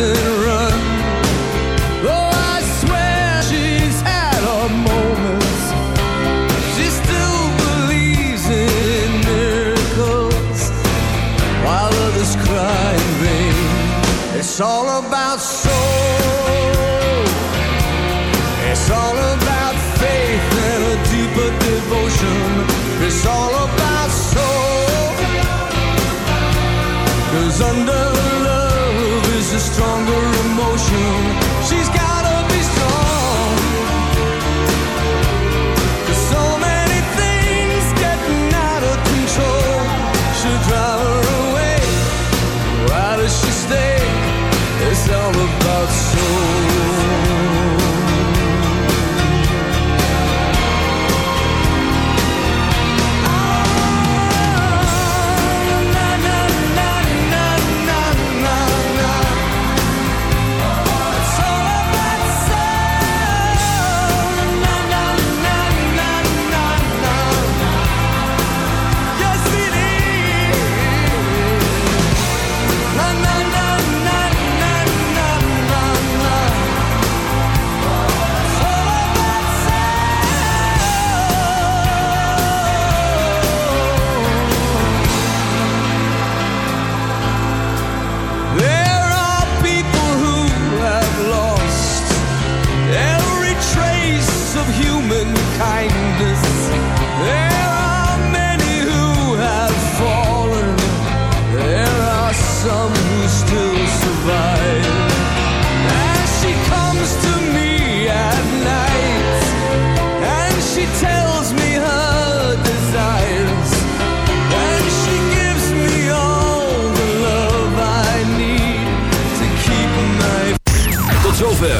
water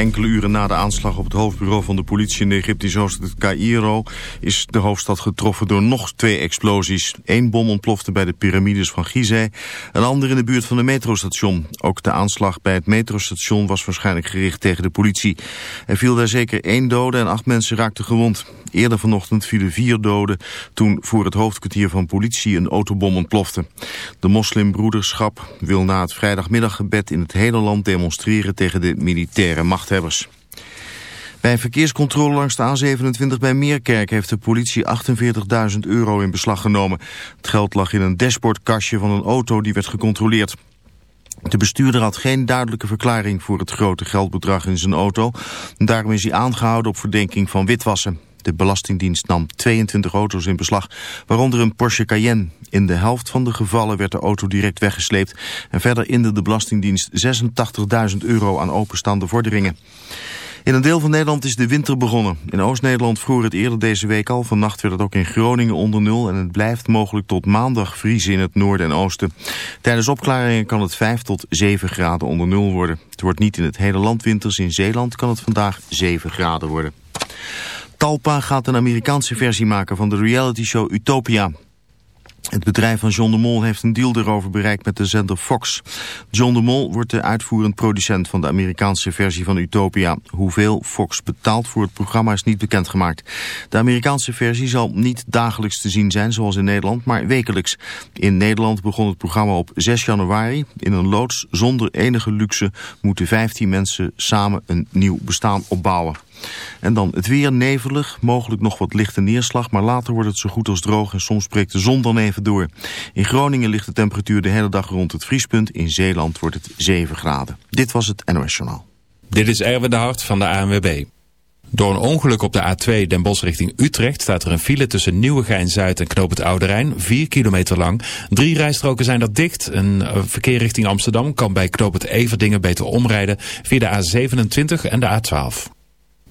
Enkele uren na de aanslag op het hoofdbureau van de politie in de Egyptische hoofdstad Cairo... is de hoofdstad getroffen door nog twee explosies. Eén bom ontplofte bij de piramides van Gizeh, een ander in de buurt van de metrostation. Ook de aanslag bij het metrostation was waarschijnlijk gericht tegen de politie. Er viel daar zeker één dode en acht mensen raakten gewond. Eerder vanochtend vielen vier doden toen voor het hoofdkwartier van politie een autobom ontplofte. De moslimbroederschap wil na het vrijdagmiddaggebed in het hele land demonstreren tegen de militaire Bij een verkeerscontrole langs de A27 bij Meerkerk heeft de politie 48.000 euro in beslag genomen. Het geld lag in een dashboardkastje van een auto die werd gecontroleerd. De bestuurder had geen duidelijke verklaring voor het grote geldbedrag in zijn auto. Daarom is hij aangehouden op verdenking van witwassen. De Belastingdienst nam 22 auto's in beslag, waaronder een Porsche Cayenne. In de helft van de gevallen werd de auto direct weggesleept. En verder inde de Belastingdienst 86.000 euro aan openstaande vorderingen. In een deel van Nederland is de winter begonnen. In Oost-Nederland vroor het eerder deze week al. Vannacht werd het ook in Groningen onder nul. En het blijft mogelijk tot maandag vriezen in het noorden en oosten. Tijdens opklaringen kan het 5 tot 7 graden onder nul worden. Het wordt niet in het hele land winters. In Zeeland kan het vandaag 7 graden worden. Talpa gaat een Amerikaanse versie maken van de realityshow Utopia. Het bedrijf van John de Mol heeft een deal erover bereikt met de zender Fox. John de Mol wordt de uitvoerend producent van de Amerikaanse versie van Utopia. Hoeveel Fox betaalt voor het programma is niet bekendgemaakt. De Amerikaanse versie zal niet dagelijks te zien zijn zoals in Nederland, maar wekelijks. In Nederland begon het programma op 6 januari. In een loods zonder enige luxe moeten 15 mensen samen een nieuw bestaan opbouwen. En dan het weer nevelig, mogelijk nog wat lichte neerslag, maar later wordt het zo goed als droog en soms breekt de zon dan even door. In Groningen ligt de temperatuur de hele dag rond het vriespunt, in Zeeland wordt het 7 graden. Dit was het NOS Journaal. Dit is Erwin de Hart van de ANWB. Door een ongeluk op de A2 Den Bosch richting Utrecht staat er een file tussen Nieuwegein-Zuid en Knoop het Oude Rijn, 4 kilometer lang. Drie rijstroken zijn er dicht. Een verkeer richting Amsterdam kan bij Knoop het Everdingen beter omrijden via de A27 en de A12.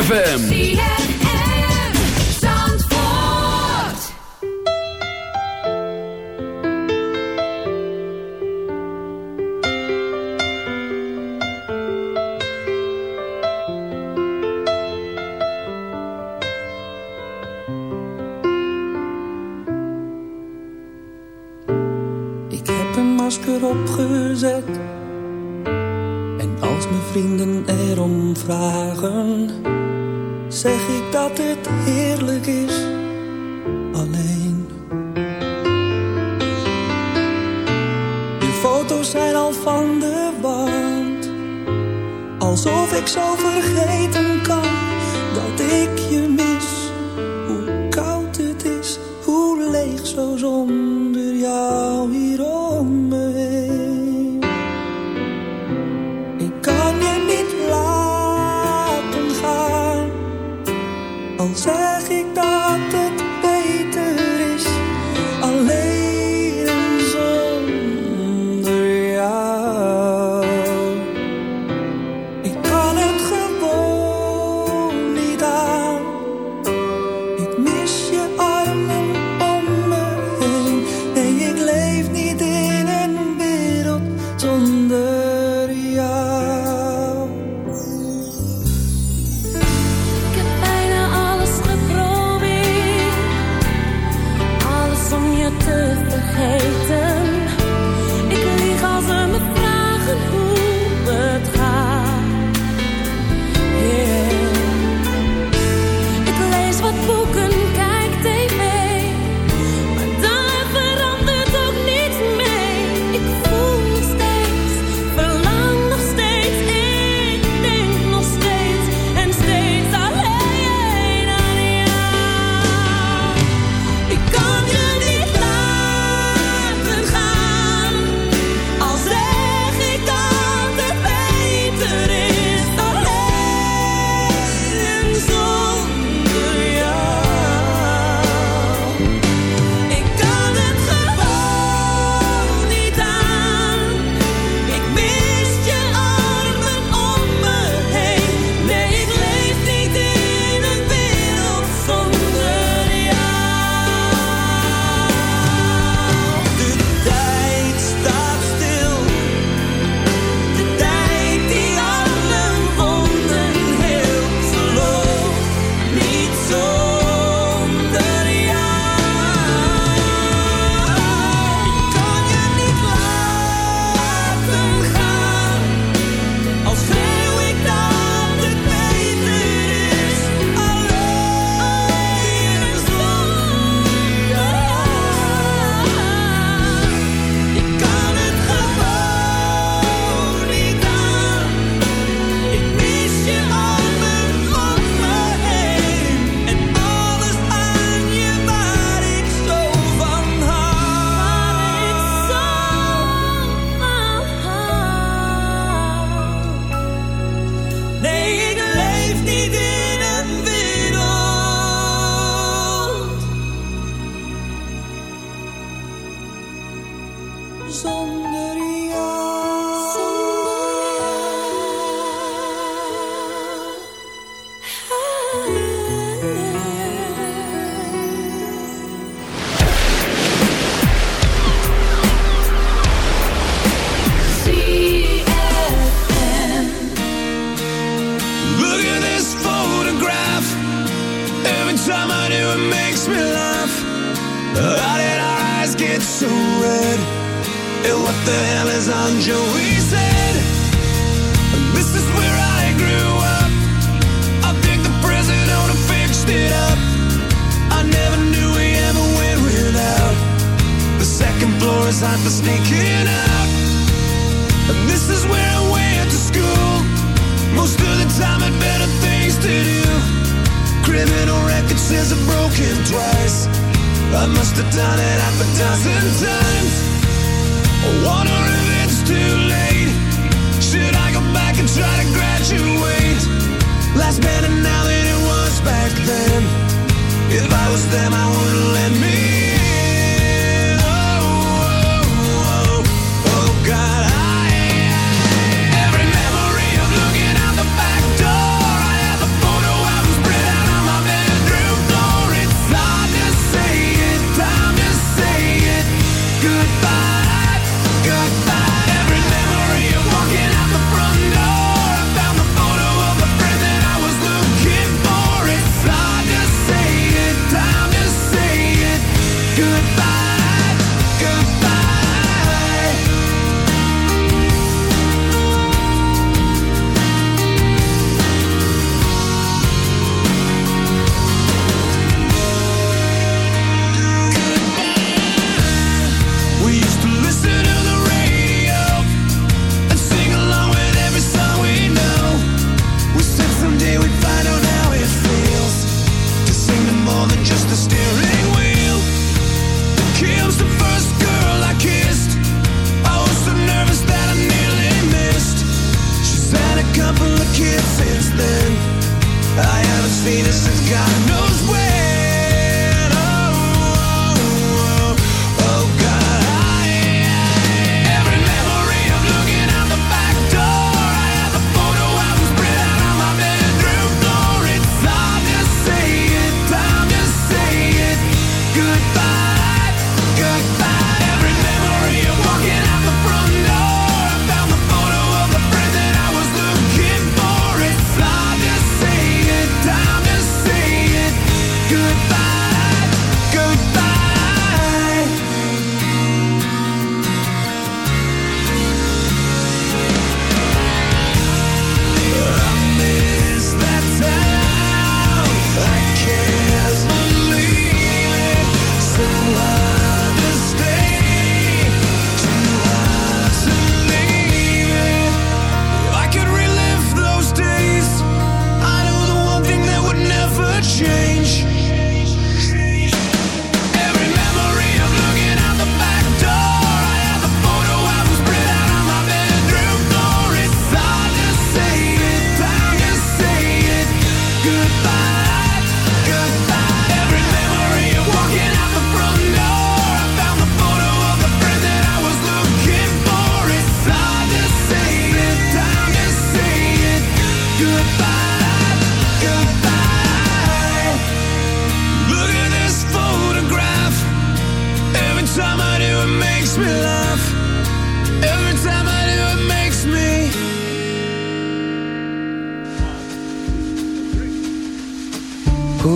ZFM.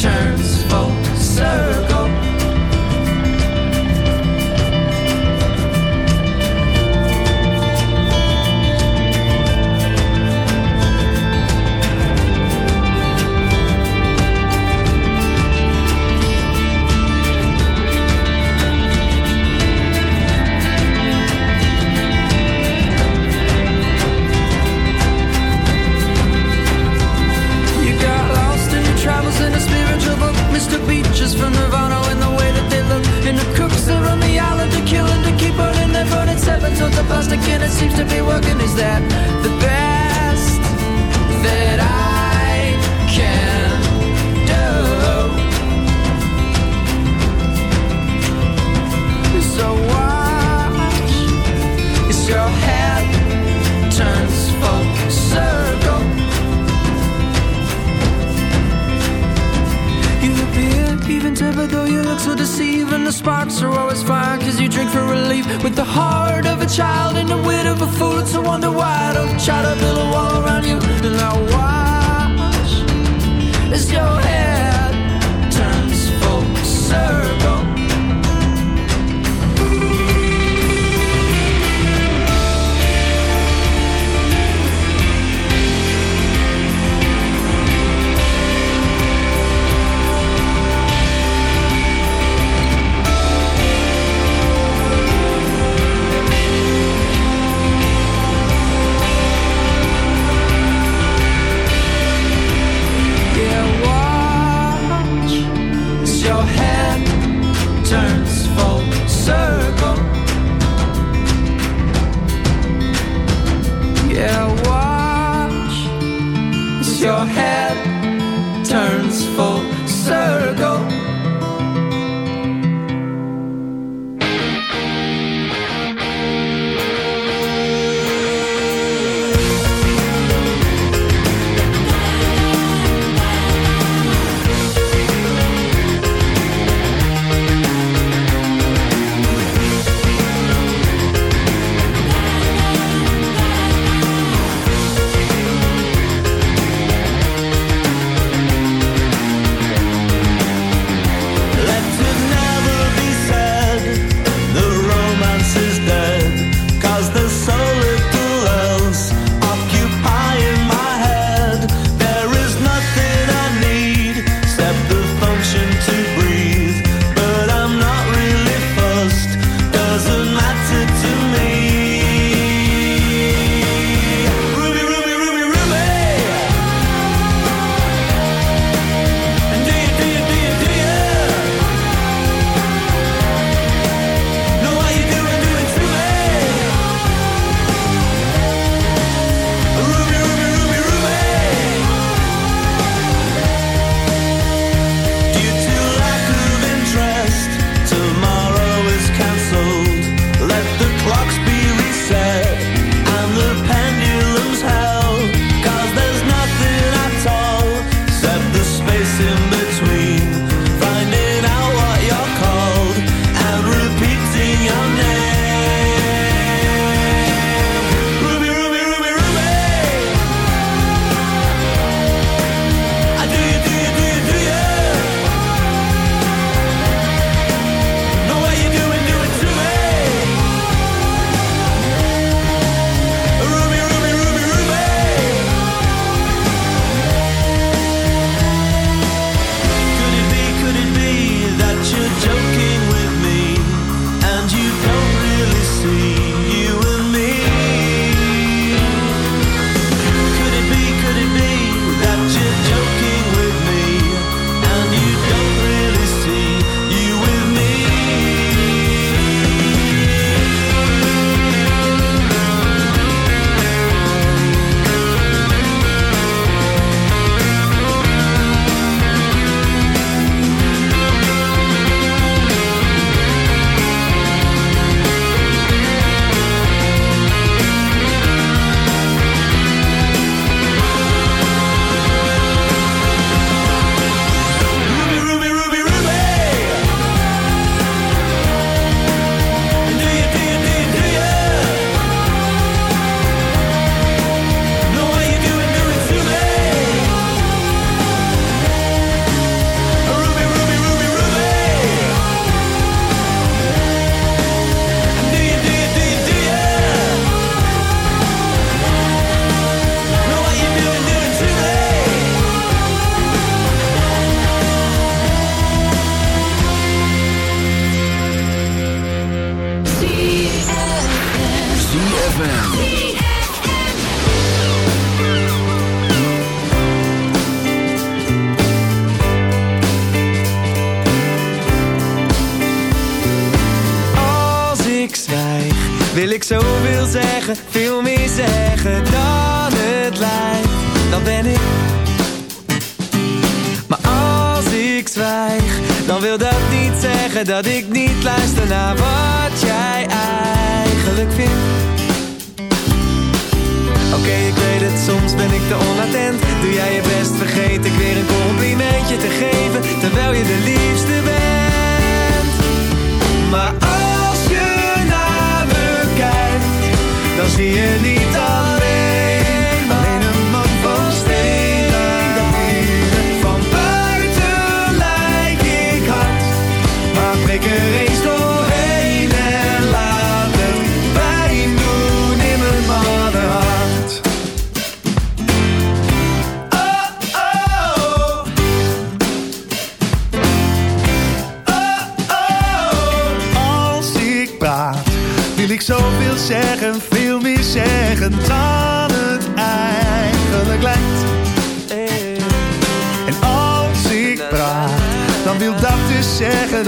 turns full circle. With the heart of a child and the wit of a fool. Wonder why I don't try to build a wall around you. And I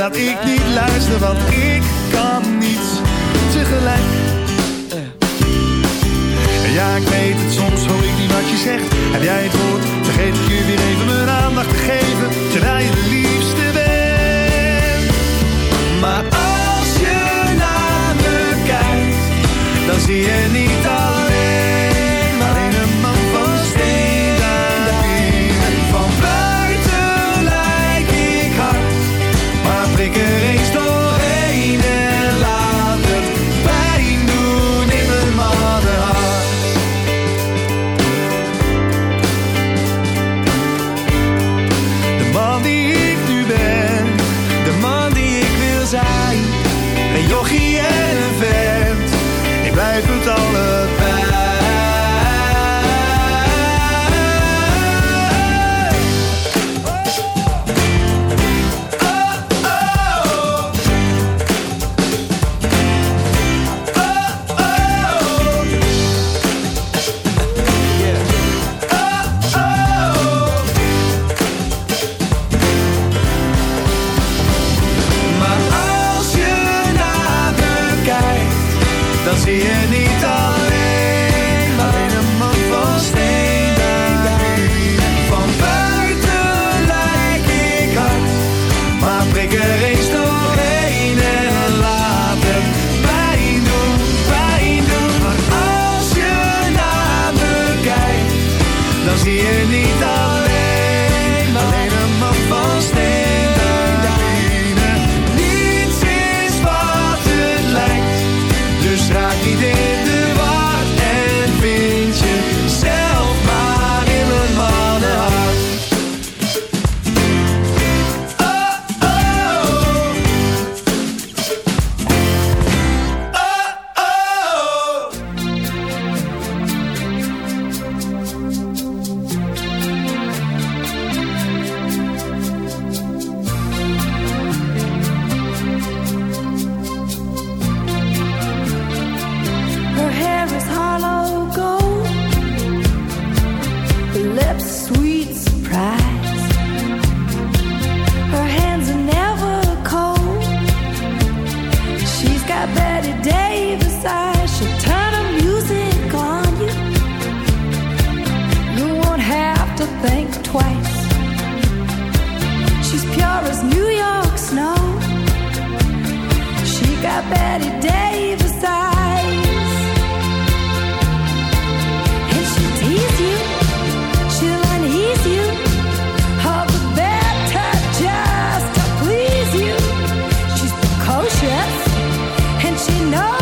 dat ik niet luister, want ik kan niets she knows.